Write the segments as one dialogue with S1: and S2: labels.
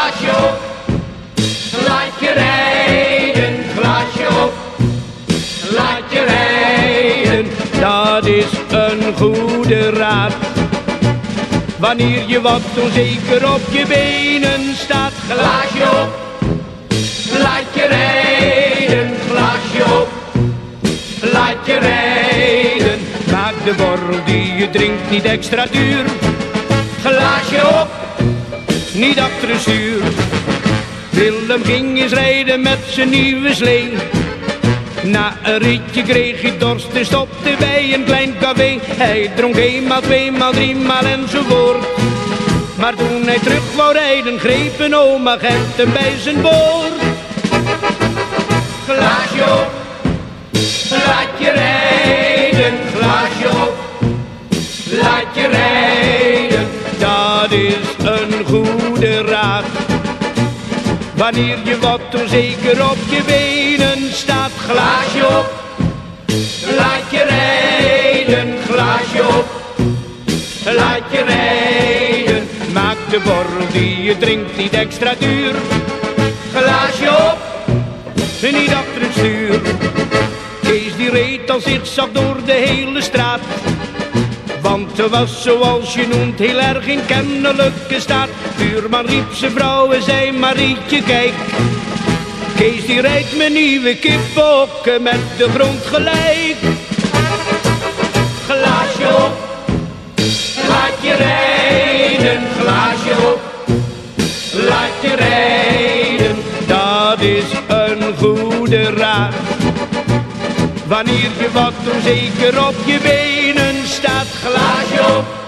S1: glaasje op. Laat je rijden, glaasje op. Laat je rijden,
S2: dat is een goede raad. Wanneer je wat onzeker op je benen staat,
S1: glaasje op. Laat je rijden, glaasje op. Laat je rijden,
S2: maak de borrel die je drinkt niet extra duur.
S1: glaasje op.
S2: Niet achter het stuur. Willem ging eens rijden met zijn nieuwe slee. Na een ritje kreeg hij dorst en stopte bij een klein café. Hij dronk eenmaal, tweemaal, driemaal enzovoort. Maar toen hij terug wou rijden, greep een oma Gent bij zijn boord. Wanneer je wat onzeker op je benen staat,
S1: glaasje op. Laat je rijden, glaasje op. Laat je rijden,
S2: Maak de borrel die je drinkt niet extra duur.
S1: glaasje op.
S2: Niet achter het stuur. Kees die reed al zigzag door de hele straat. Want hij was zoals je noemt heel erg in kennelijke staat. Buurman riep zijn vrouw en zei Marietje kijk. Kees die rijdt mijn nieuwe kippokken met de grond gelijk.
S1: glaasje op. Laat je rijden, glaasje op. Laat je rijden,
S2: Dat is een goede raad. Wanneer je wat onzeker op je benen staat,
S1: glaasje op.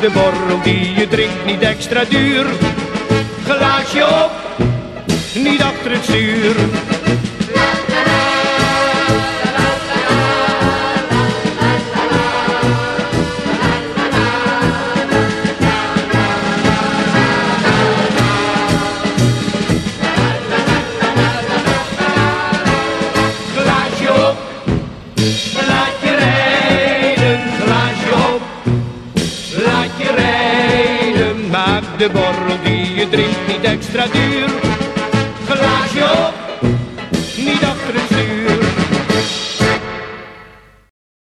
S2: de borrel die je drinkt niet extra duur.
S1: glaasje op.
S2: Niet achter het stuur.
S1: Laat je rijden,
S2: Maak de borrel die je drinkt niet extra duur.